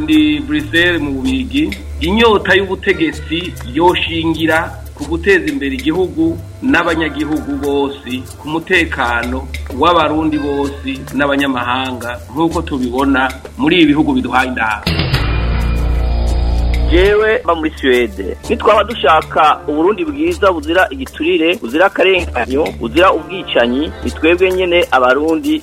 ndi buriseri mu bigi inyota y'ubutegetsi yoshingira ku guteza imbere igihugu n'abanyagihugu bose ku mutekano w'abarundi bose n'abanyamahanga nk'uko tubibona muri ibihugu bihugu biduhaye yewe mba muri suwede nitwaba dushaka uburundi bwiza buzira igiturire buzira akarenganyo buzira ubwicanyi ni twebwe abarundi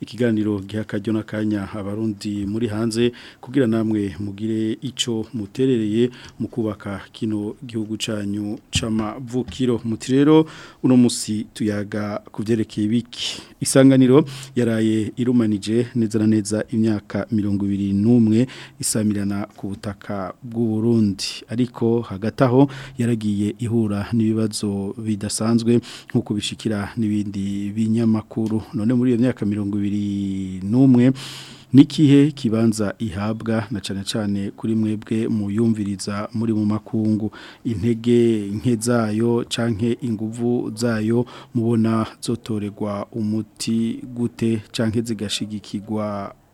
ikiganiro giha kajyo na kanya abarundi muri hanze kugira namwe mugire icyo muterereye mu kubaka kino gihugu cyanyu cy'amavukiro muti rero uno musi tuyaga ku byerekeye isanganiro yaraye irumanije neza na neza imyaka mirongo ibiri n'umwe isamirana ku butaka bw’u bw'uburundi ariko hagati aho yaragiye ihura n'ibibazo bidasanzwe nk'uko bishikira n'ibindi binyamakuru none muri iyo myaka mirongo ibiri n'umwe nikihe kibanza ihabwa na cyane cyane kuri mwebwe muyumviriza muri mu makungu intege nke zayo canke inguvu zayo mubona zotoregwa umuti gute canke zigashigikirwa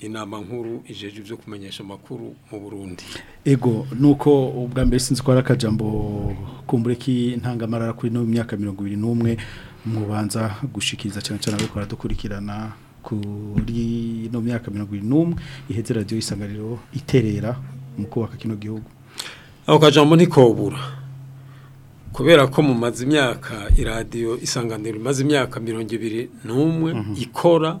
inama nkuru ijeje byo kumenyesha amakuru mu Burundi ego nuko ubwa mbere sinzi ko ari akajambo kumbure k'intangamarara kuri no myaka 21 mubanza gushikiriza cyane cyane ariko dukurikirana kuri no myaka 21 iheze radio isanganiro iterera mu kubaka kino gihugu aho kajambo ni kobura kubera ko mumaze imyaka iradiyo isanganiro imaze imyaka mirongo ibiri n'umwe mhm. ikora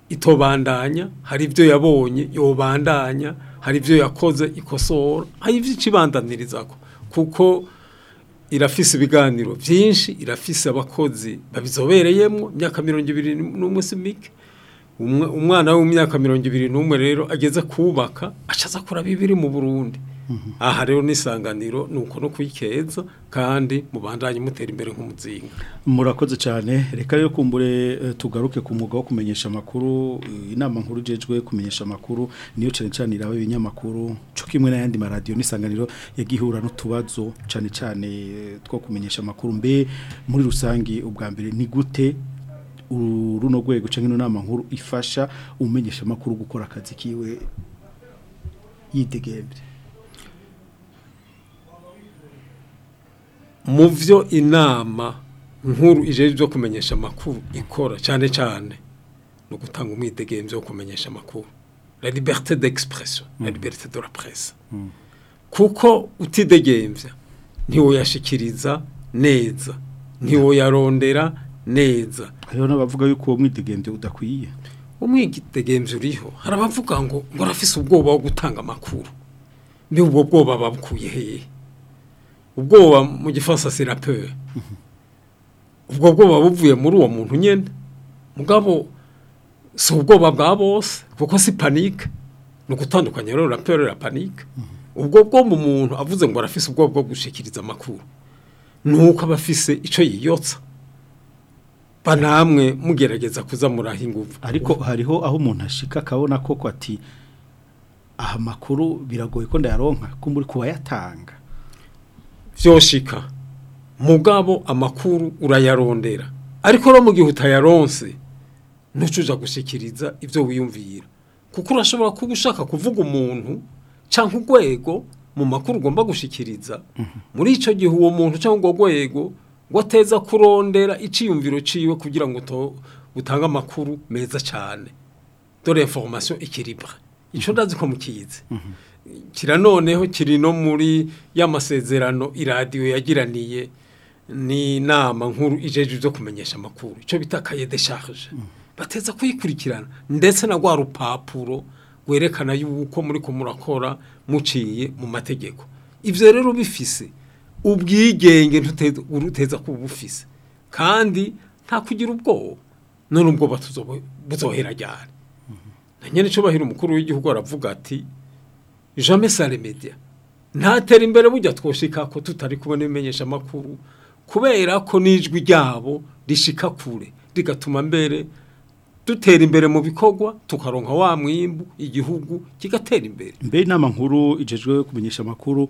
itobandanya hari ibyo yabonye yobandanya hari ibyo yakoze ikosora hari ibyo ikibandaniriza kuko irafise ibiganiro byinshi irafise abakozi babizobereyemo myaka mirongo ibiri n'umunsi umwana w'imyaka mirongo ibiri n'umwe rero ageze kubaka acaza akora bibiri mu burundi aha rero n'isanganiro ni no kwikeza kandi mubandanye mutera imbere nk'umuzinga murakoze cyane reka rero kumbure eh, tugaruke ku mwuga wo kumenyesha amakuru eh, inama nkuru jejwe kumenyesha amakuru niyo cyane cyane iraba ibinyamakuru cyo kimwe n'ayandi maradiyo n'isanganiro yagihura n'utubazo cyane cyane eh, two kumenyesha amakuru mbe muri rusange ubwa mbere ni gute runo rwego cyangwa inama nkuru ifasha umenyesha amakuru gukora akazi kiwe yidegembe mu byo inama nkuru ije byo kumenyesha amakuru ikora cyane cyane no gutanga umwitegemzo wo kumenyesha amakuru la liberté d'expression la mm. liberté de la presse kuko utidegembya ntiwoyashikiriza neza ntiwoyarondera neza hariho n'abavuga yuko uwo mwidegembe udakwiye umwidegembe uriho hari abavuga ngo ngo urafise ubwoba wo gutanga amakuru ni ubwo bwoba babukuye hehe ubwoba mu gifaransa seraperi ubwo bwoba buvuye muri uwo muntu nyine mugabo si ubwoba bwa bose kuko si panike ni ugutandukanya rero raperi na panike ubwo bwo mu muntu avuze ngo arafise ubwo bwo gushikiriza amakuru nuko abafise aba icyo yiyotsa banamwe mugerageza kuzamuraho ingufu ariko hariho aho umuntu ashika akabona koko ati aha makuru biragoye ko ndayaronka ko kuba yatanga byoshika mugabo amakuru urayarondera ariko no mu gihe utayaronse ntucuja gushikiriza ibyo wiyumvira kuko urashobora kuba ushaka kuvuga umuntu cyangwa urwego mu makuru ugomba gushikiriza mhm. muri icyo gihe uwo muntu cyangwa urwo rwego wateza kurondera iciyumviro ciwe kugira ngo utange amakuru meza cyane dore information ikiribwa icyo mhm. ndazi ko mukize mhm. kiranoneho kiri no muri y'amasezerano iradiyo yagiraniye n'inama nkuru ijeje byo kumenyesha amakuru icyo bitakaye kaye de charge mm. bateza kuyikurikirana ndetse na rwa rupapuro rwerekana yuko muri ko murakora muciye mu mategeko ibyo rero bifise ubwigenge uruteza kuba bufise kandi nta kugira ubwoba none ubwo buzohera cyane mm-hmm. na nyine cyubahiro umukuru w'igihugu aravuga ati jean sale media natera imbere bujya twoshika ko tutari kubona ibimenyesha amakuru kubera ko n'ijwi ryabo rishika kure rigatuma mbere dutera imbere mu bikorwa tukaronka wa mwimbu igihugu kigatera imbere mbere inama nkuru igejwe kumenyesha amakuru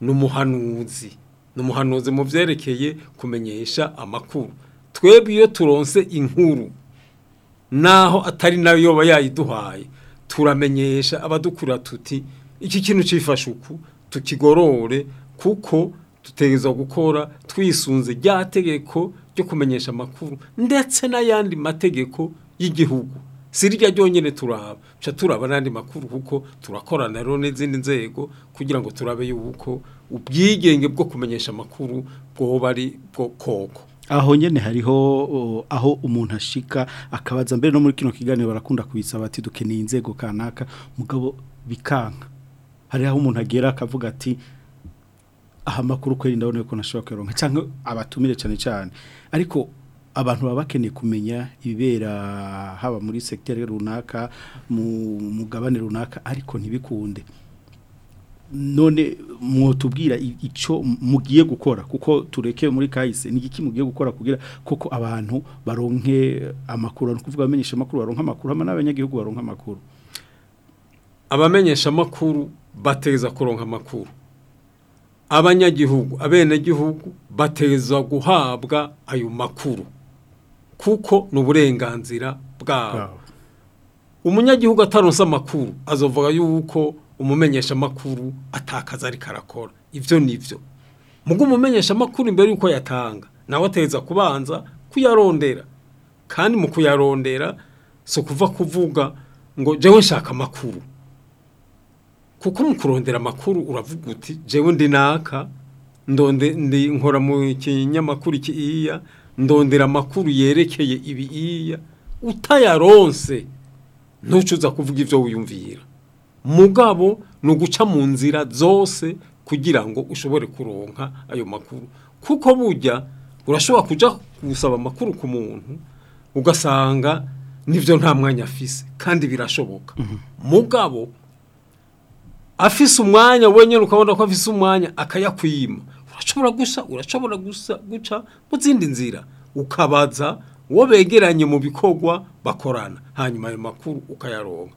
ni umuhanuzi mu byerekeye kumenyesha amakuru twebwe iyo turonse inkuru naho atari nayo yoba yayiduhaye turamenyesha abadukura tuti iki kintu cifashe uku tukigorore kuko tutegeza gukora twisunze rya tegeko ryo kumenyesha amakuru ndetse n'ayandi mategeko y'igihugu si rya turaba ca turaba n'andi makuru kuko turakorana rero n'izindi nzego kugira ngo turabe yuko ubwigenge bwo kumenyesha amakuru bwoba bari bwo koko aho nyene hariho aho umuntu ashika akabaza mbere no muri kino kiganiro barakunda kuyisaba ati dukeneye inzego kanaka mugabo bikanka hari aho umuntu agera akavuga ati aha makuru kweri ndabona ko nashobora kuyaronka cyangwa abatumire cyane cyane ariko abantu baba bakeneye kumenya ibibera haba muri sekiteri runaka mu mugabane runaka ariko ntibikunde none mwotubwira icyo mugiye gukora kuko tureke muri kahise ni iki mugiye gukora kugira koko abantu baronke amakuru no kuvuga bamenyesha amakuru baronka amakuru hama n'abanyagihugu baronka amakuru abamenyesha amakuru bateza kuronka amakuru abanyagihugu abenegihugu bateza guhabwa ayo makuru kuko nuburenganzira bwa umunyagihugu ataronse amakuru azovuga yuko makuru atakaza ariko arakora ibyo ni byo mugo umumenyeshamakuru mbere yuko yatanga nawe ateza kubanza kuyarondera kandi mu kuyarondera so kuva kuvuga ngo jewe nshaka amakuru kuko mu kurondera amakuru uravuga uti jewe ndi naka ndi nkora mu kinyamakuru kiya ndondera amakuru yerekeye ibi iya utayaronse ntucuza kuvuga ibyo wiyumvira mugabo ni uguca mu nzira zose kugira ngo ushobore kuronka ayo makuru kuko bujya urashobora kujya gusaba makuru ku muntu ugasanga nibyo nta mwanya afise kandi birashoboka mhm. mugabo afise umwanya wenyine ukabona ko afise umwanya akayakwima urashobora gusa urashobora gusa guca mu zindi nzira ukabaza uwo begeranye mu bikorwa bakorana hanyuma ayo makuru ukayaronka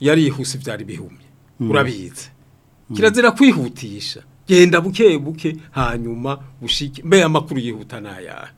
yarihuse byari bihumye mm. urabitse kirazira kwihutisha genda buke buke hanyuma ushike mbe amakuru yihuta nayahe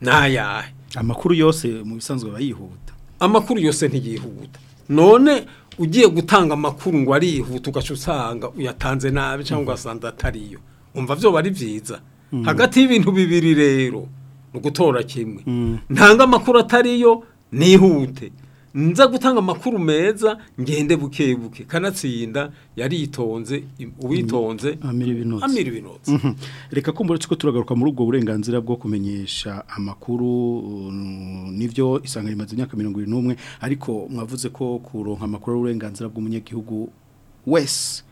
nayahe amakuru yose mu bisanzwe bayihuta amakuru yose ntiyihuta none ugiye gutanga amakuru ngo arihuta ugaca usanga uyatanze nabi cyangwa ugasanga atariyo umva byo bari byiza mm. hagati y'ibintu bibiri rero ni gutora kimwe mm. ntanga amakuru atariyo nihute nza gutanga amakuru meza ngende buke buke kanatsinda yaritonze uwitonze mm, amira ibinotse mm-hmm. reka kumbura cyo turagaruka muri ubwo burenganzira bwo kumenyesha amakuru mm, nibyo isanga rimaze imyaka mirongo n'umwe ariko mwavuze ko kuronka amakuru y'uburenganzira bw'umunyagihugu wese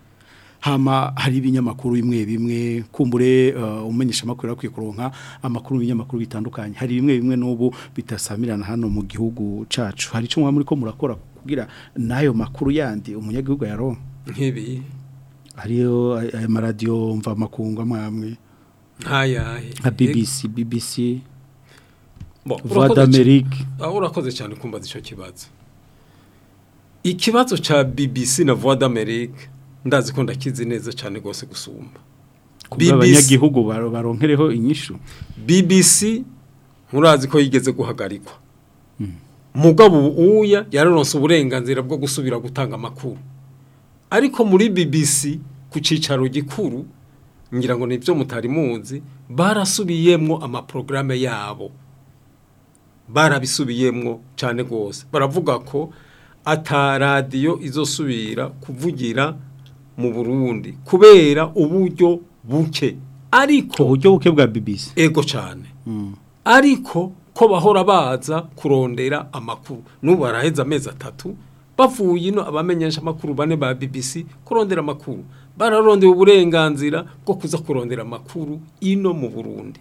hama hari ibinyamakuru bimwe bimwe kumbure uh, umenyesha amakuru akwiye kuronka amakuru y'ibinyamakuru bitandukanye hari bimwe bimwe n'ubu bitasamirana hano mu gihugu cacu hari icyo muri ko murakora kugira n'ayo makuru yandi umunyagihugu yaronka nk'ibi hariyo aya maradiyo mva amakungu amwe nkayahe nka bibisi bibisi vadamerike aho urakoze cyane kumbaza icyo kibazo ikibazo cya BBC na voix d'Amérique ndazi ko neza cyane rwose gusumba abanyagihugu baronkereho inyishu BBC murazi ko yigeze guhagarikwa hmm. mugabo uya yararonse uburenganzira bwo gusubira gutanga amakuru ariko muri BBC ku cyicaro gikuru ngira ngo nibyo mutari munzi barasubiyemwo amaporogaramu yabo barabisubiyemo cyane rwose baravuga ko ata radiyo izosubira kuvugira mu burundi kubera uburyo buke ariko uburyo buke bwa BBC ego cyane mm. ariko ko bahora baza kurondera amakuru n'ubu amezi atatu bavuye ino abamenyesha amakuru bane ba BBC kurondera amakuru bararondera uburenganzira bwo kuza kurondera amakuru ino mu Burundi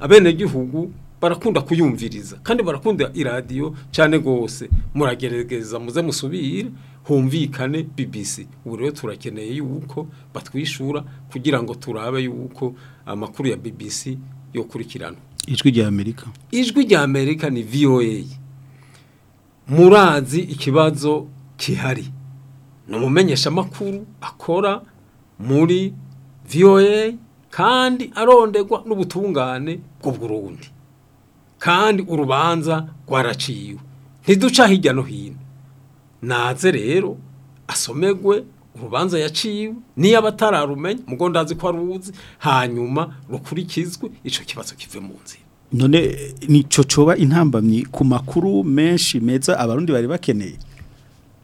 abenegihugu barakunda kuyumviriza kandi barakunda iradiyo cyane rwose muragerageza muze musubire humvikane bibisi ubu rero turakeneye yuko batwishura kugira ngo turabe yuko amakuru ya bibisi yokurikirana ijwi rya amerika ijwi rya amerika ni voa murazi ikibazo kihari ni umumenyeshamakuru akora muri voa kandi arondegwa n'ubutungane bw'uburundi kandi urubanza rwaraciwe ntiduca hirya no hino naze rero asomegwe urubanza yaciwe niyo aba atararumenya mugo ndazi ko aruzi hanyuma rukurikizwe icyo kibazo kive mu nzira none nicyo coba intambamyi ku makuru menshi meza abarundi bari bakeneye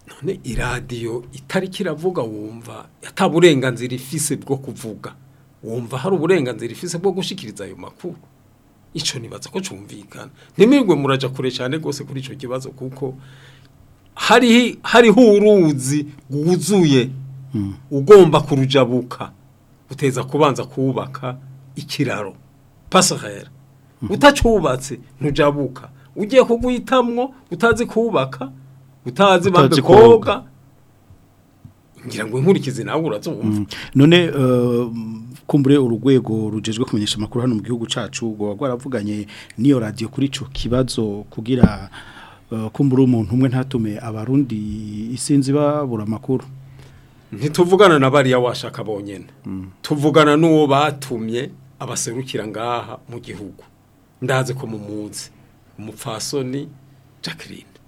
none iradiyo itari kiravuga wumva ataburenganzira ifise bwo kuvuga wumva hari uburenganzira ifise bwo gushyikiriza ayo makuru icyo nibaza ko cumvikana ntimirwe murajya kure cyane rwose kuri icyo kibazo kuko hariho uruzi rwuzuye hmm. ugomba kurujabuka uteza kubanza kubaka ikiraro pasahera hmm. utacubatse ntujabuka ugiye kuguhitamwo utazi kubaka utazi bambe ngira ngo inkurikizi nawe urazumva hmm. none eh, kumbure urugwego rujejwe kumenyesha amakuru hano mu gihugu cacu ngo rwaravuganye n'iyo radio kuri icyo kibazo kugira Eh, kumbura umuntu umwe ntatume abarundi isinzi babura amakuru ntituvugana na bariya washaka bonyine mm. tuvugana n'uwo batumye abaserukira ngaha mu gihugu ndazi ko mu munzi, umupfasoni jacqueline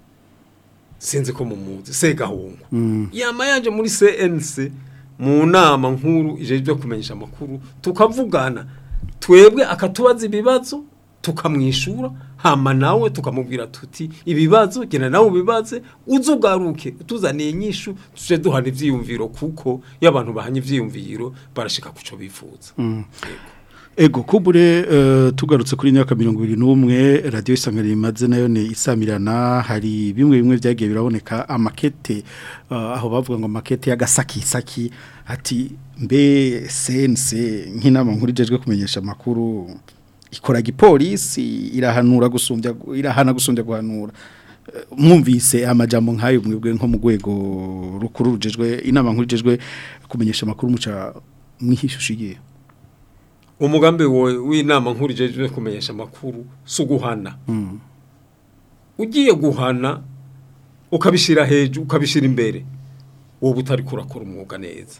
sinzi ko mu munsi se gahungu mm. yama yaje muri cnc mu nama nkuru ijejwe kumenyesha amakuru tukavugana twebwe akatubaza ibibazo tukamwishura hama nawe tukamubwira tuti ibibazo genda nawe ubibaze uzugaruke tuzaniye inyishu tuje duhana ivyiyumviro kuko y'abantu bahanye ivyiyumviro barashika kuco bifuza mm. Ego kubure uh, tugarutse kuri nyaka 2021 radio isangari imaze nayo ne isamirana hari bimwe bimwe byagiye biraboneka amakete uh, aho bavuga ngo makete y'agasaki saki ati mbe sense nk'inama nkurije jejwe kumenyesha makuru ikora gipolisi irahanura gusumbya irahana gusumbya guhanura mwumvise amajambo nkayo mwebwe nko mu rwego rukuru rujejwe inama nkurujejwe kumenyesha makuru muca mwihishushije umugambi w'inama nkurujejwe kumenyesha amakuru si uguhana hmm. ugiye guhana ukabishyira hejuru ukabishyira imbere wowe butari kurakora umwuga neza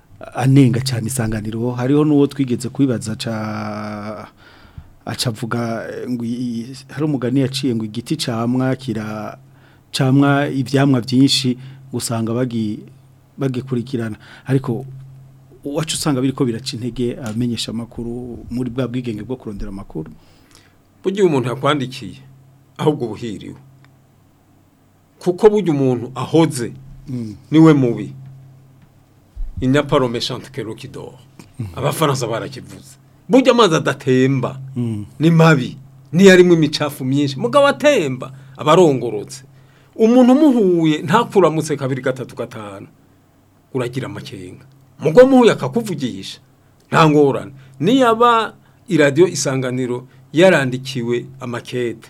anenga cyane isanganiro hariho n'uwo twigeze kubibaza acavuga hari umugani yaciye ngo igiti camwa kira camwa ibyamwa byinshi usanga bagikurikirana ariko uwacu usanga biriko biraca intege amenyesha makuru muri bwa bwigenge bwo kurondera amakuru buryo umuntu yakwandikiye ahubwo buhiriwe kuko buryo umuntu ahoze mm. niwe mubi inyaparome chantekero kidoro mm. abafaransa barakivuze buryo amazi adatemba mm. ni mabi niyo arimo imicafu myinshi mugabo atemba abarongorotse umuntu umuhuye ntakuramutse kabiri gatatu gatanu uragira amakenga mugo muhuye akakuvugisha nta ngorane niyaba iradiyo isanganiro yarandikiwe amakete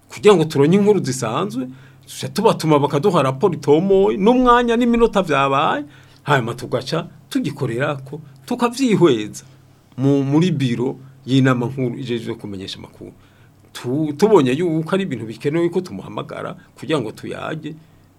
kugira ngo turonye inkuru zisanzwe tubatuma bakaduha raporo itomoye n'umwanya n'iminota byabaye hanyuma tugaca tugikorera ko tukabyihweza muri biro y'inama nkuru ijejwe kumenyesha amakuru tubonye yuko ari ibintu bikenewe ko tumuhamagara kugira ngo tuyage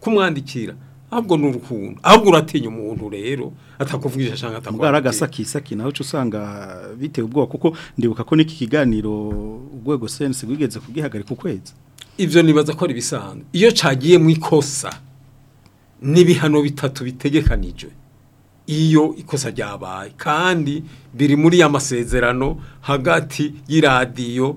kumwandikira ahubwo ni urukundo ahubwo uratinya umuntu rero atakuvugisha cyangwa atakuvugisha aragasakisaki nawe uca usanga bite ubwoba kuko ndibuka ko n'iki kiganiro urwego sense rwigeze kugihagarika ukwezi ibyo nibaza ko ari ibisanzwe iyo cagiye mu ikosa n'ibihano bitatu bitegekanijwe iyo ikosa ryabaye kandi biri muri ya masezerano hagati y'iradiyo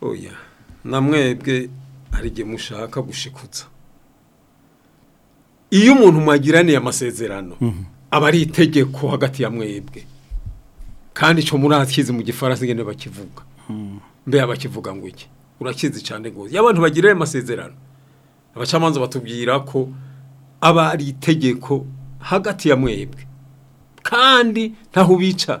oya namwebwe hari igihe mushaka gushikutsa iyo umuntu mwagiraniye amasezerano mhm. aba ari itegeko hagati ya mwebwe kandi icyo muri mu gifaransa ngende bakivuga hmm. mbe abakivuga ngo iki urakizi cyane rwose iyo abantu amasezerano abacamanza batubwira ko aba ari itegeko hagati ya mwebwe kandi ntaho ubica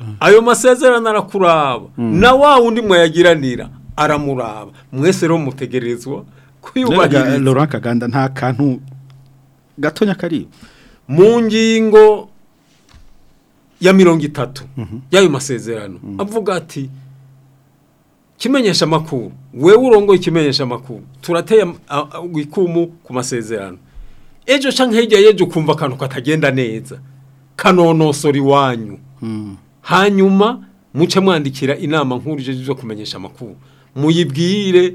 mm. ayo masezerano arakuraba mm. na wa wundi mwayagiranira aramuraba mwese rero mutegerezwa kuyubahiriza Laurent Kaganda nta kantu gatonya kari mu ngingo ya mirongo itatu mhm. y'ayo masezerano avuga ati kimenyesha amakuru wewe urongoye ikimenyesha amakuru turateye ikumu ku masezerano ejo cyangwa hirya y'ejo ukumva akantu katagenda neza kanonosori iwanyu hmm. hanyuma muce mwandikira inama nkuru zo kumenyesha amakuru muyibwire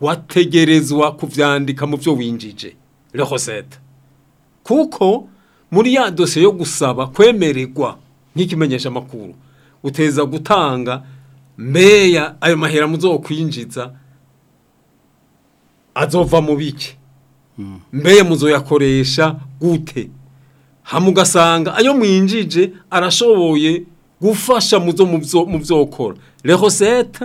wategerezwa kubyandika mu byo winjije rehosete kuko muri ya dosiye yo gusaba kwemererwa nk'ikimenyesha amakuru uteza gutanga meya ayo mahera muzokwinjiza azova mu biki hmm. mbe muzoyakoresha gute hamugasanga ayo mwinjije arashoboye gufasha muzo mu byokora reho sete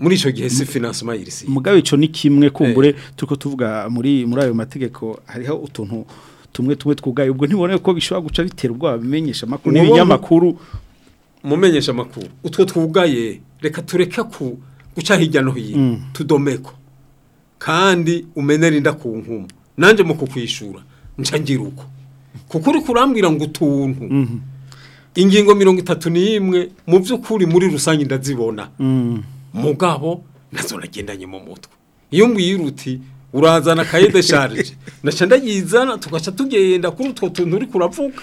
muri icyo gihe si finansima y'irisi mugabe icyo ni kimwe kumbure eh. turiko tuvuga muri muri ayo mategeko hariho utuntu tumwe tumwe twugaye ubwo ntibone ko bishobora guca bitera ubwoba bimenyesha amakuru n'ibinyamakuru mumenyesha amakuru utwo twugaye reka tureke ku guca hirya no hino tudomeko kandi umenera inda ku nkumu nanjye mu kukwishura ngira uko kuko uri kurambwira ngo utuntu ingingo mirongo itatu n'imwe mu by'ukuri muri rusange ndazibona mugabo nazo nagendanye mu mutwe iyo mbwiruti urazana kaye desharije ndaca ndagizana tugaca tugenda kuri utwo tuntu uri kuravuga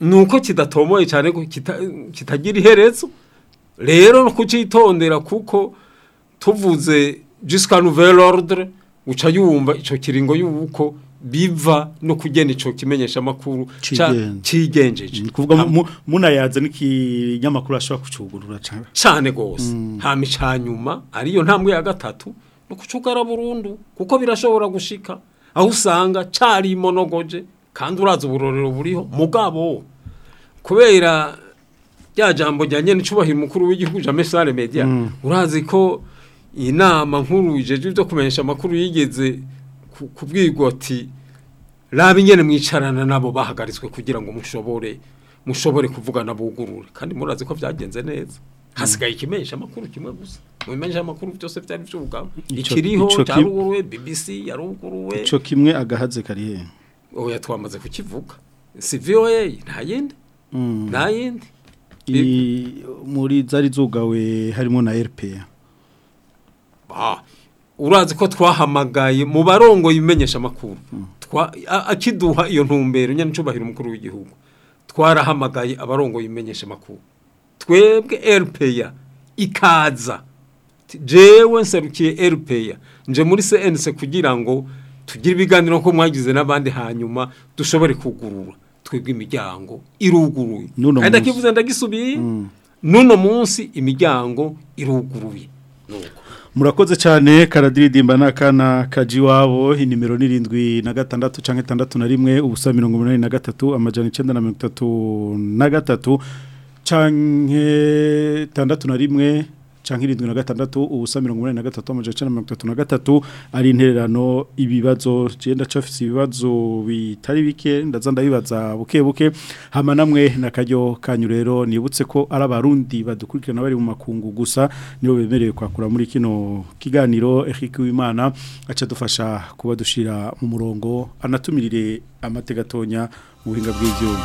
nuko uko kidatomoye cyane kitagira iherezo rero no kucyitondera kuko tuvuze jisika nuveri orudire uca yumva icyo kiringo y'uko biva no kugena ico kimenyesha makuru cigenjeje kuvuga munayaze n'ikinyamakuru ashobora kucugurura cyane cyane gose mm. ha ariyo ntambwe ya gatatu no kucugara burundu kuko birashobora gushika aho usanga cari monogoje kandi uraza uburorero buriho mugabo kubera rya jambo ryanye n'icubahiro mukuru w'igihugu ja message media mm. urazi ko inama nkuru ijeje byo kumenyesha makuru yigeze ku ati raba ingene mwicarana nabo bahagaritswe kugira ngo mushobore mushobore kuvugana bugurure kandi murazi ko byagenze neza hasigaye ikimenyesha amakuru kimwe gusa mu amakuru byose byari by'ubugabo ikiriho cyaruguruwe BBC yaruguruwe ico kimwe agahaze karihe oya twamaze kukivuga si nta yindi mm. nta yindi muri zari zugawe harimo na RP ah urazi ko twahamagaye mu barongo yimenyesha amakuru akiduha iyo ntumbero nyanicubahiro umukuru w'igihugu twarahamagaye abarongo yimenyesha amakuru twebwe eripeya ikaza jewe nserukiye eripeya nje muri cnc kugira ngo tugire ibiganiro ko mwagize n'abandi hanyuma dushobore kugurura twebwe imiryango iruguruye ndakivuze ndagisubiye mm. n'uno munsi imiryango iruguruye nuko murakoze cyane karadiridimba n'akana kaji wabo inimero n'irindwi na gatandatu cyangwa itandatu na rimwe ubusa mirongo inani na gatatu amajyana icyenda na mirongo na gatatu cyangwa na rimwe canke irindwi ubusa mirongo umunani na gatatu amajana na gatatu ari intererano ibibazo cyenda cafise ibibazo bitari bike ndaza ndabibaza buke buke hama namwe nakaryo kanyu rero nibutse ko ari abarundi badukurikirana bari mu makungu gusa nibo bemerewe kwakura muri kino kiganiro Eric Wimana aca dufasha kuba dushira mu murongo anatumirire amategatonya mu buhinga bw'ivyuma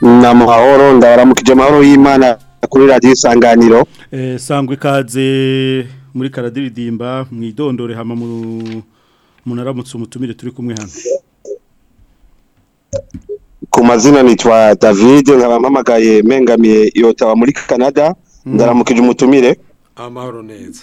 ni amahoro ndaramukije amahoro y'imana kuri radiyo isanganiro eh, sangwa ikaze muri karadiridimba mu idondore hama munaramutse umutumire turi kumwe hano ku mazina nitwa david nkaba mpamagaye mpengamiye iyo taba muri canada mm. ndaramukije umutumire amahoro neza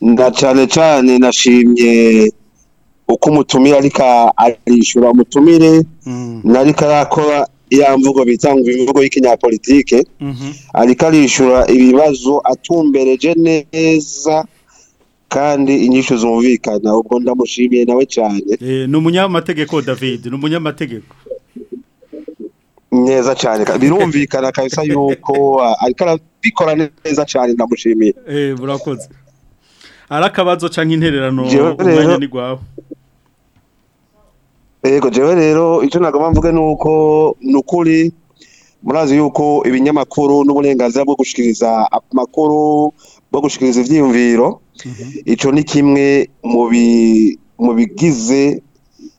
nda cyane cyane nashimye uko umutumire ariko arishyura umutumire mhm. nariko arakora ya mvugo bita ngo imvugo y'ikinyapolitike mhm. ariko arishura ibibazo atumbereje neza kandi inyishu zumvikana ubwo ndamushimiye nawe cyane eh, ni umunyamategeko david ni umunyamategeko neza cyane birumvikana kabisa yuko ariko arabikora neza cyane ndamushimiye burakoze eh, ari akabazo intererano umwanya ni rwawe yego jewe rero icyo nagomba mvuge ni uko ni ukuri murazi yuko ibinyamakuru n'uburenganzira bwo gushikiriza amakuru bwo gushikiriza ivyiyumviro mhm. icyo ni kimwe mu bigize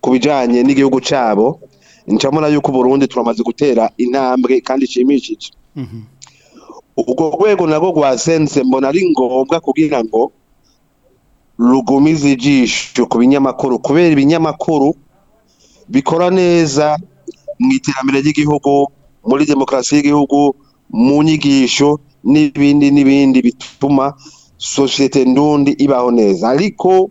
ku bijyanye n'igihugu cyabo ncamura yuko Burundi turamaze gutera intambwe kandi ishimishije mhm. ubwo rwego nabwo rwasenze mbona ari ngombwa kugira ngo rugumize ijisho ku binyamakuru kubera ibinyamakuru bikora neza mu iterambere ry'igihugu muri demokarasi y'igihugu mu nyigisho n'ibindi n'ibindi bituma sosiyete ndundi ibaho neza ariko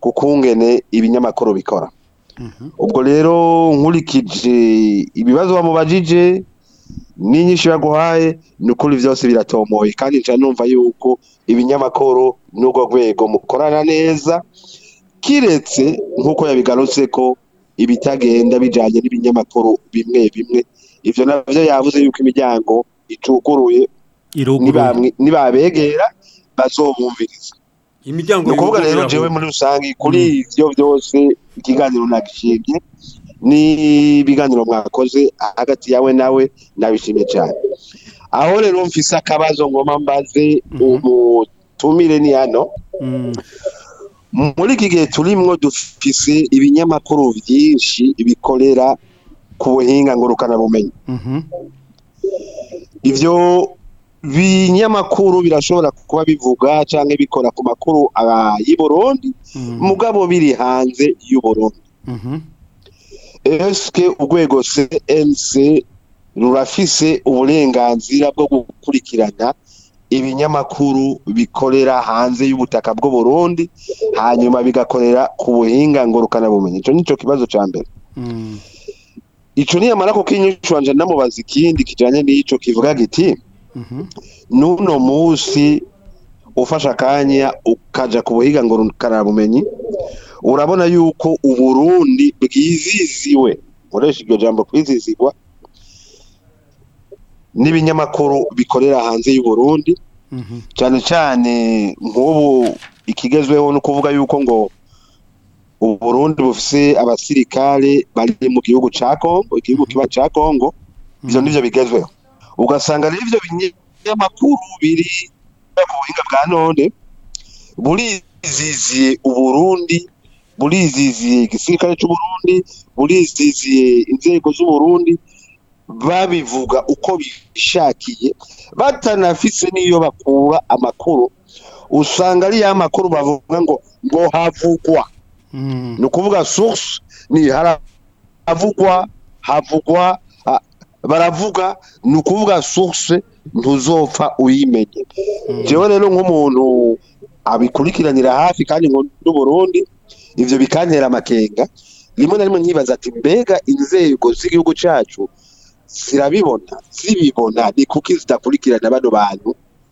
ku kungene ibinyamakuru bikora mhm. ubwo rero nkurikije ibibazo bamubajije n'inyinshi baguhaye ni ukuri byose biratomoye kandi numva yuko ibinyamakuru n'urwo rwego mukorana neza kiretse nk'uko yabigarutse ko ibitagenda bijyanye n'ibinyamakuru bimwe bimwe ibyo nabyo yavuze yuko imiryango icukuruye nibabegera bazobumviriza imiryango ni rero jewe muri rusange kuri mm. ivyo byose ikiganiro nagishimye ni ibiganiro mwakoze hagati yawe nawe nabishimye cyane aho rero mfise akabazo ngoma mbaze mm-hmm. umutumire ni hano mm. muri iki gihe turimwo dufise ibinyamakuru byinshi bikorera ku buhinga ngurukanabumenyi mm-hmm. ibyo binyamakuru birashobora kuba bivuga cyangwa bikora ku makuru ah, y'i Burundi mhm. mugabo biri hanze y'u Burundi mhm. esike urwego cnc rurafise uburenganzira bwo gukurikirana ibinyamakuru bikorera hanze y'ubutaka bw'u Burundi hanyuma bigakorera ku buhinga ngorukanabumenyi icyo ni cyo kibazo cya mbere mm. icyo niyamara kuko inyishyu wanje namubaza ikindi kijyanye n'icyo kivuga giti n'uno munsi ufashe akanya ukajya ku buhiga ngo bumenyi urabona yuko uburundi bwiziziwe nkoresha iryo jambo kwizizigwa n'ibinyamakuru bikorera hanze y'uburundi cyane cyane nk'ubu ikigezweho ni ukuvuga yuko ngo uburundi bufise abasirikare bari mu gihugu cya congo igihugu kiba cya congo ibyo mhm. ni byo bigezweho ugasanga rero ibyo binyamakuru biri ku buhinga bwa none buriziziye uburundi buriziziye igisirikare cy'uburundi buriziziye inzego z'uburundi babivuga uko bishakiye batanafise n'iyo bakura amakuru usanga ari ya makuru bavuga ngo ngo havugwa hmm. ni ukuvuga source ni haravugwa havugwa baravuga ni ukuvuga source ntuzopfa uyimenye jewe rero nk'umuntu abikurikiranira hafi kandi ngo n'uburundi ivyo bikantera amakenga rimwe na rimwe nkibaza ati mbega inzego z'igihugu cacu zirabibona zibibona ni kuki zidakurikirana bano bantu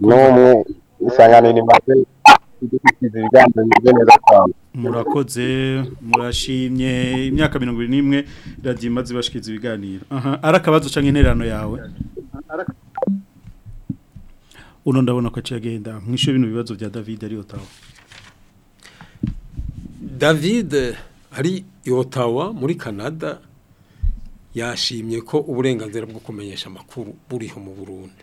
no mu isangano ni murakoze murashimye imyaka mirongo irindwi n'imwe radiyo imaze ibashikiriza ibiganiro ari akabazo uca yawe uno ndabona ko aciye agenda mwishyure bibazo bya david ari yotawa david ari yotawa muri canada yashimye ko uburenganzira bwo kumenyesha amakuru buriho mu burundi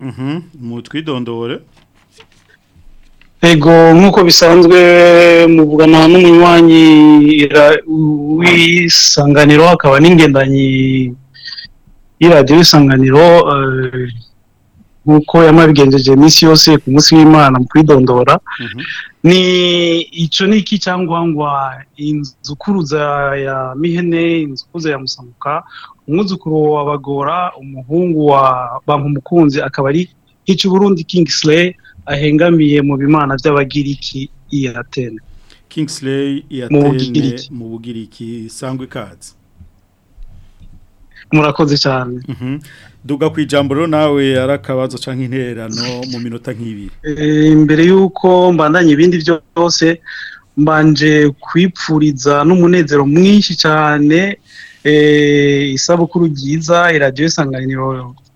mhm. twidondore ego nk'uko bisanzwe muvugana n'umunywanyi w'isanganiro hakaba n'ingendanyi y'iradiyo y'isanganiro nk'uko yamabigenjeje iminsi yose ku munsi w'imana mu kwidondora ni icyo ni iki cyangwa ngo inzukuruza ya mihene inzukuruza ya musamuka umwuzukuru wa bagora umuhungu wa bankumukunzi akaba ari nk'icy'uburundi kingisire ahengamiye mu bimana by'abagiriki iya atene kingisire iya atene mu bugiriki sangwa ikaze murakoze cyane mhm. duga ku ijamboro nawe ari cyangwa interano mu minota nk'ibiri eh, mbere y'uko mbandanye ibindi byose mbanje kwipfuriza n'umunezero mwinshi cyane eh, isabukuru ryiza iradiyo isanganiro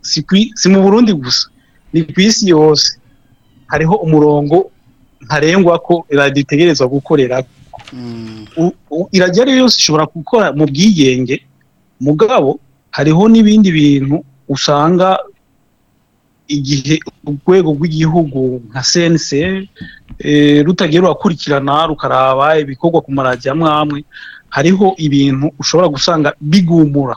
si mu burundi gusa ni ku isi yose hariho umurongo ntarengwa ko iradiyo itegerezwa gukorera mhm. iradiyo ariyo yose ishobora gukora mu bwigenge mugabo hariho n'ibindi bintu usanga igihe urwego rw'igihugu nka sense Eh, rutagiye rurakurikirana rukaraba ibikorwa ku maradiyo amwe amwe hariho ibintu ushobora gusanga bigumura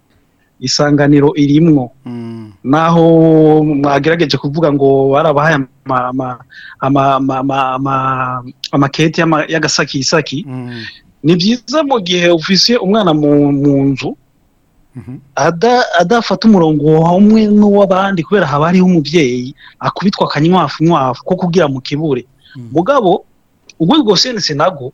isanganiro irimwo mm. naho mwagerageje kuvuga ngo barabahaye amakete y'agasakisaki mm. ni byiza mu gihe ufise umwana mu nzu mm-hmm. adafata umurongo hamwe n'uw'abandi kubera haba hariho umubyeyi akubitwa akanywafu nywafu ko kugira mu kibure mm. mugabo urwego senesi nabwo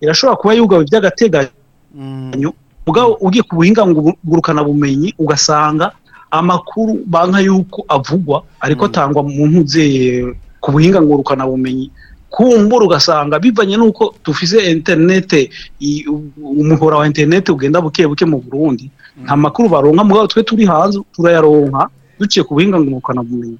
irashobora kuba yugawe by'agateganyo mm. ubwabo ugiye ku buhinga ngurukanabumenyi ugasanga amakuru banka y'uko avugwa ariko atangwa mu mpuze ku buhinga ngurukanabumenyi kumbura ugasanga bivanye n'uko dufise interinete umuhora wa interinete ugenda buke buke mu Burundi nta mm. makuru baronka mugabo twe turi hanze turayaronka duciye ku buhinga ngurukana bumenyi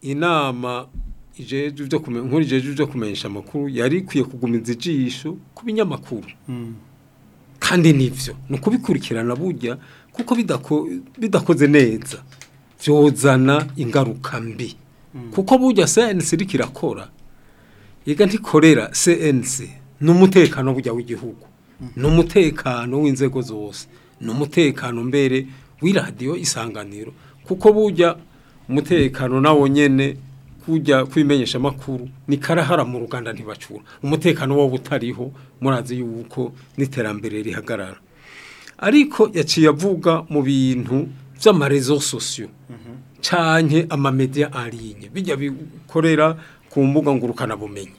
inama ijeje byo kumenya nkuri ijeje byo kumenyesha amakuru yari kwiye kugumiza ijisho kubinyamakuru mm. kandi nivyo ni ukubikurikirana burya kuko bidakoze neza byozana ingaruka mbi mm. kuko burya CNC rikirakora yega ntikorera CNC ni umutekano burya w'igihugu mm. ni w'inzego zose numutekano umutekano mbere w'iradiyo isanganiro kuko burya umutekano nawo nyene kujya kwimenyesha amakuru ni karahara mu ruganda ntibacura umutekano wabo butariho murazi yuko n'iterambere rihagarara ariko yaciye avuga mu bintu by'amarezo sosiyo cyane amamediya arinye bijya bikorera ku mbuga ngurukana bumenyi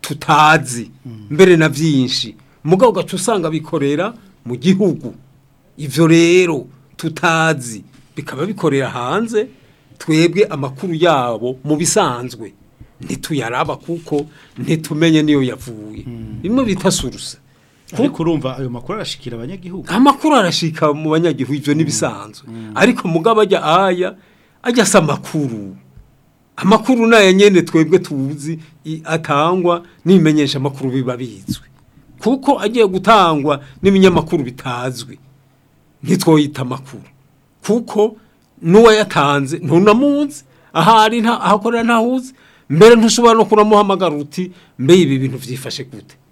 tutazi mbere na byinshi mugabo gacu usanga bikorera mu gihugu ibyo rero tutazi bikaba bikorera hanze twebwe amakuru yabo mu bisanzwe ntituyaraba kuko ntitumenye niyo yavuye hmm. bimwe bita surusa ariko urumva ayo makuru arashikira abanyagihugu amakuru arashika mu banyagihugu ibyo n'ibisanzwe hmm. hmm. ariko mugabo ajya aya ajya asa amakuru amakuru nayo nyene twebwe tuzi atangwa n'ibimenyesha amakuru biba bizwi kuko agiye gutangwa n'ibinyamakuru bitazwi ntitwoyita amakuru kuko n’uwa n'uwayatanze ntunamunzi ahari nta ahakorera ntahuzi mbere ntushobora no kuramuhamagara uti mbe ibi bintu byifashe gute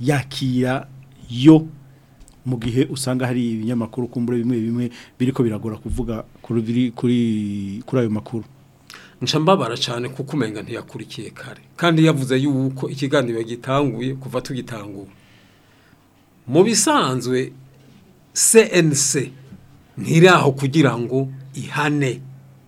yakira yo mu gihe usanga hari ibinyamakuru kumbure bimwe bimwe biriko biragora kuvuga kuri kuri kuri ayo makuru nca mbabara cyane kukumenga ntiyakurikiye kare kandi yavuze yuko ikiganiro gitanguye kuva tugitangura mu bisanzwe cnc ntiraho kugira ngo ihane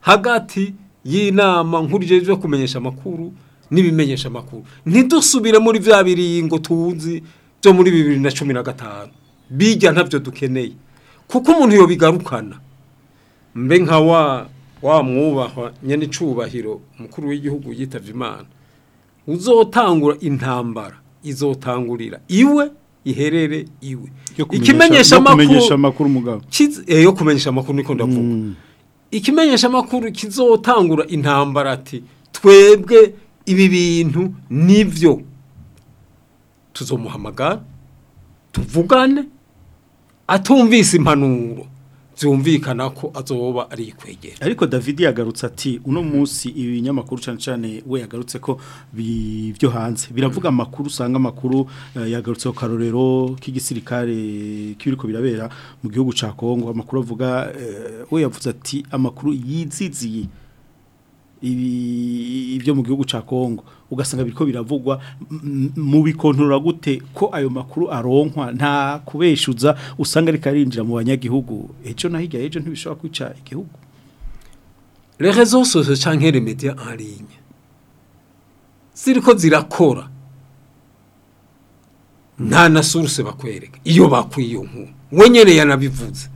hagati y'inama nkurije yo kumenyesha makuru n'ibimenyesha amakuru ntidusubire muri bya biringo tuzi byo muri bibiri na cumi na gatanu bijya ntabyo dukeneye kuko umuntu bigarukana mbe nka wa wa mwubahwa nyene icubahiro umukuru w'igihugu yitavye imana uzotangura intambara izotangurira iwe iherere iwe ikimenyesha amakuru mugabo eh, yo kumenyesha amakuru niko ndavuga mm. ikimenyesha amakuru kizotangura intambara ati twebwe ibi bintu nibyo tuzomuhamagara tuvugane atumvise impanuro byumvikana ko azoba ari kwegera ariko David yagarutse ati uno munsi ibinyamakuru cyane cyane we yagarutse ko byo hanze biravuga amakuru usanga amakuru eh, yagarutseho karorero k'igisirikare k'ibiriko birabera mu gihugu cya Kongo amakuru avuga eh, we yavuze ati amakuru yiziziye ibyo mu gihugu cya Kongo ugasanga biriko biravugwa mu bikontorora gute ko ayo makuru aronkwa nta kubeshuza usanga ariko arinjira mu banyagihugu ejo na ejo ntibishobora kwica igihugu les réseaux sociaux canke les médias en ligne ziriko zirakora nta na source bakwereka iyo bakwiyo wenyere yanabivuze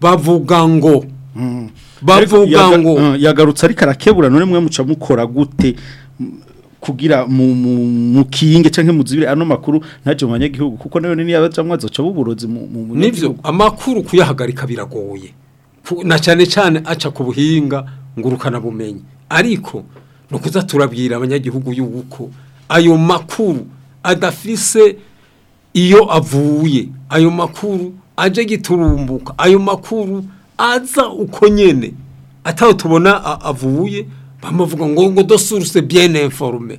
bavuga ngo hmm. bavuga ngo hmm, yagarutse ariko arakebura none mwe mukora gute kugira mu kinge cyangwa muzibire ano makuru ntacyo mu banyagihugu kuko nayo nini yabajamwa azoca buburozi mu nivyo amakuru kuyahagarika biragoye na cyane cyane aca ku buhinga ngurukana bumenye ariko no kuzaturabwira abanyagihugu y'uko ayo makuru adafise iyo avuye ayo makuru aje giturumbuka ayo makuru aza uko nyene ataho tubona avuye bamuvuga ngo ngo dosuruse biyene informe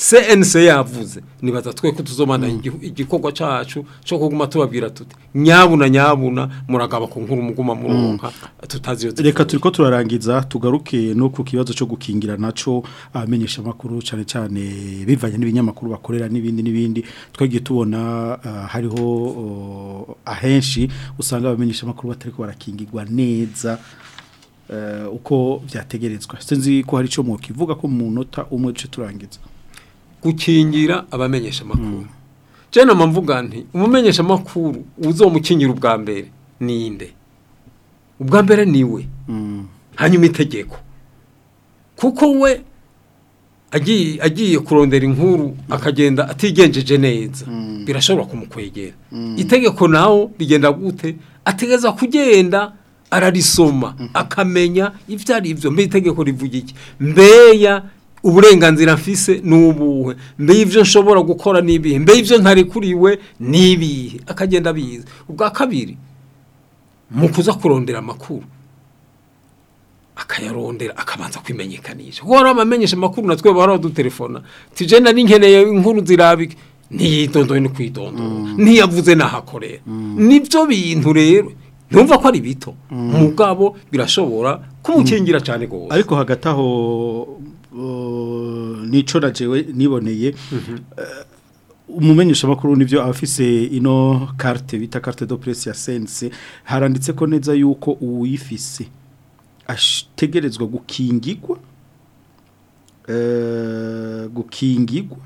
CNC yavuze nibaza twe ko tuzomana mm. igikorwa cyacu cyo kuguma tubabwira tuti nyabuna nyabuna muragaba ku nkuru muguma muronka mm. tutazi reka turi ko turarangiza tugaruke no ku kibazo cyo gukingira naco abamenyesha makuru cyane cyane bivanye n'ibinyamakuru bakorera n'ibindi n'ibindi twagiye tubona ah, hariho oh, ahenshi usanga abamenyesha makuru batari ko barakingirwa neza eh, uko byategerezwa sinzi ko hari icyo mu kivuga ko mu munota umwe duce turangiza gukingira abamenyesha amakuru cyane mvuga nti umumenyesha amakuru uzomukingira ubwa mbere ninde ubwa mbere niwe mm. hanyuma itegeko kuko we agiye kurondera inkuru akagenda atigenjeje neza mm. birashobora kumukwegera mm. itegeko nawo rigenda gute ategeza kugenda ararisoma mm-hmm. akamenya ibyo ari byo mbere itegeko rivuga iki mbeya uburenganzira mfise nubuwe ubuhe ibyo nshobora gukora ni ibihe mbe ibyo ntarekuriwe akagenda abizi ubwa kabiri mu kuza kurondera amakuru akayarondera akabanza kwimenyekanisha kuko wari amamenyesha amakuru na twe bari badutelefona tijenda n'inkeneye inkuru zirabike ntiyidondoye no kwidondora mm. ntiyavuze n'ahakorera mm. nibyo bintu rero ntumva ko ari bito mm. mu birashobora kumukingira cyane rwose ariko hagati aho nico jewe niboneye mm-hmm. umumenyesha makuru nivyo abafise ino carte vita carte de presse ya sense haranditse ko neza yuko uyifise ategerezwa gukingirwa eh, gukingirwa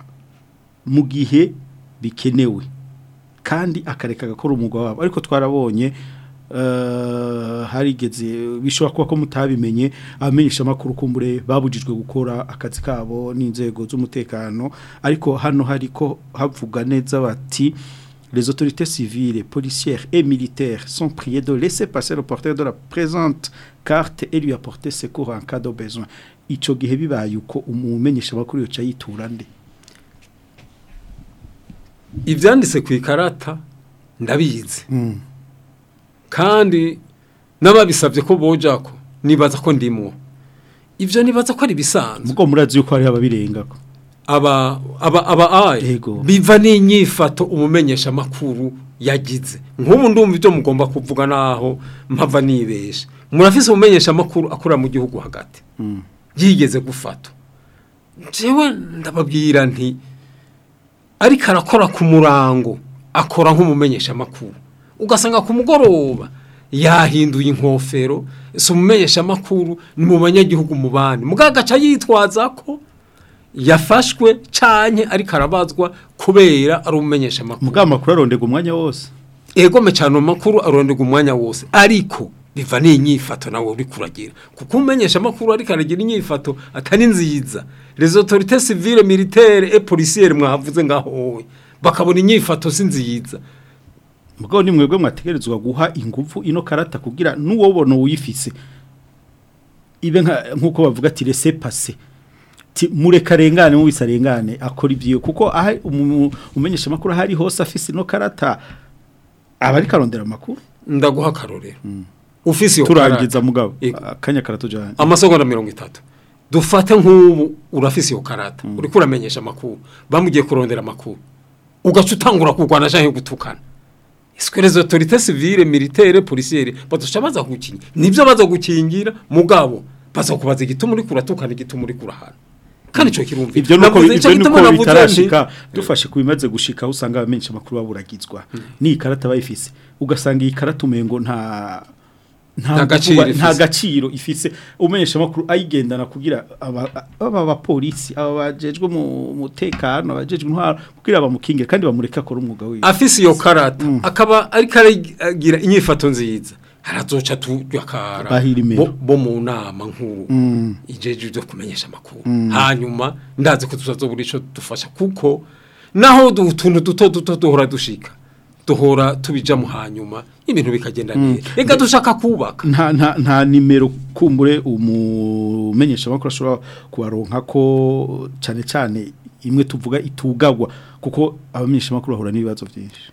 mu gihe bikenewe kandi akareka gakora umwuga wabo ariko twarabonye Eh, harigeze bishobora kuba ko mutabimenye abamenyesha amakuru kumbure babujijwe gukora akazi kabo n'inzego z'umutekano ariko hano hariko ko havuga neza bati les autorités civiles, policières et militaires sont priées de laisser passer le porteur de la présente carte et lui apporter secours en cas de besoin. Ico gihe bibaye uko umumenyesha bakuru yoca yitura nde. Ivyanditse ku ikarata ndabizi. Mm. kandi n'ababisabye ko boja ko nibaza ko ndimo ivyo nibaza ko ari bisanzwe muko murazi yuko hari ababirengako aba aba aba aye biva n'inyifato umumenyesha makuru yagize nk'ubu ndumva ibyo mugomba kuvuga naho mpava nibesha murafise umumenyesha makuru akora mu gihugu hagati mm. gufata jewe ndababwira nti ariko arakora ku murango akora nk'umumenyesha makuru ugasanga ku mugoroba yahinduye inkofero si umumenyeshamakuru ni mu banyagihugu mu bandi mugagaca yitwaza ko yafashwe cyane ariko arabazwa kubera ari umumenyeshamakuru mugamakuru arondega umwanya wose yegome cyane amakuru arondega umwanya wose ariko biva ni inyifato nawe uri kuragira kuko umumenyeshamakuru ariko aragira inyifato atari nziza rezo otorite sivire militaire e policiere mwavuze ngaho wowe bakabona inyifato si nziza ubwo ni mwebwe mwategerezwa guha ingufu ino karata kugira n'uwobona uyifise ibe nk'uko bavuga ati rese pase mureka arengane mu arengane akora ibyiwe kuko aha umenyesha amakuru ahari hose afise ino karata abari karondera amakuru ndaguha akarorero hmm. ufise iyo turangiza mugabo akanya karato jana amasegonda mirongo itatu dufata nk'ubu urafise iyo karata hmm. uri kuramenyesha amakuru bamugiye kurondera amakuru ugaca utangura kurwana cyangwa gutukana sikurezo autorité civile militaire policière badusha baza gukinya nibyo baza gukingira mugabo baza kubaza igituma uri kuratukana igituma uri kurahana kandi cyo kirumva ibyo nuko ibyo nuko bitarashika dufashe kubimaze gushika usanga amenshi amakuru baburagizwa hmm. ni ikarata bayifise ugasanga iyi karata umengo nta nta gaciro ifise umenyesha amakuru ayigendana kugira aba bapolisi aba bajejwe mu mutekano abajejwe intwaro kugira bamukinge kandi bamureka akora umwuga wiwe afise iyo karata mm. akaba ariko aragira inyifato nziza harazoca tuyakara bo mu nama nkuru mm. ijeje byo kumenyesha amakuru mm. hanyuma ndazi ko tuzazo buri dufasha kuko naho utuntu duto duto duhora dushika duhora tubijamo hanyuma ibintu bikagenda mm. neza reka dushaka kubaka nta nimero kumbure umumenyesha amakuru ashobora kubaronka ko cyane cyane imwe tuvuga itugagwa kuko abamenyesha amakuru bahura n'ibibazo byinshi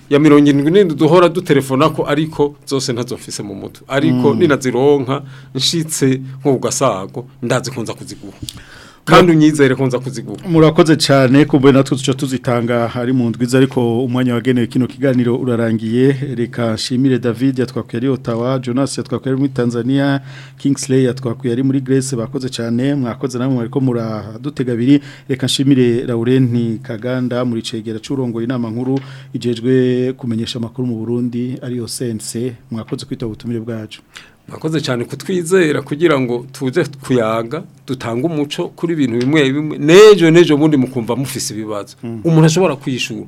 ya mirongo irindwi n'indi duhora dutelefona ko ariko zose ntazofise mu mutwe ariko mm. ninazironka nshitse nk'ubugasago ndazikunza kuziguha kandi unyizere ko nza murakoze cyane kumbe natwe duca tuzitanga hari mu ndwiza ariko umwanya wagenewe kino kiganiro urarangiye reka nshimire David yatwakuye ari Ottawa Jonas yatwakuye ari muri Tanzania Kingsley yatwakuye ari muri Grace bakoze cyane mwakoze namwe ariko muradutega biri reka nshimire Laurent Kaganda muri cegera curongo inama nkuru ijejwe kumenyesha makuru mu Burundi ariyo sense mwakoze kwita ubutumire bwacu mwakoze cyane kutwizera kugira ngo tuze kuyaga dutange umuco kuri ibintu bimwe bimwe n'ejo n'ejo bundi mukumva mufise ibibazo mm. umuntu ashobora kwishura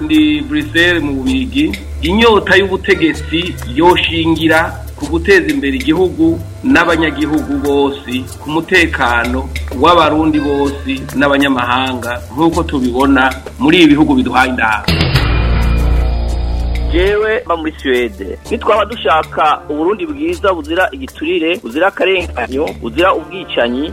Ndi Brussels mu Bigi inyota y'ubutegetsi yoshingira ku guteza imbere igihugu n'abanyagihugu bose ku mutekano w'abarundi bose n'abanyamahanga nk'uko tubibona muri ibi bihugu biduhaye indahabwo jewe mba muri suwede nitwaba dushaka uburundi bwiza buzira igiturire buzira akarenganyo buzira ubwicanyi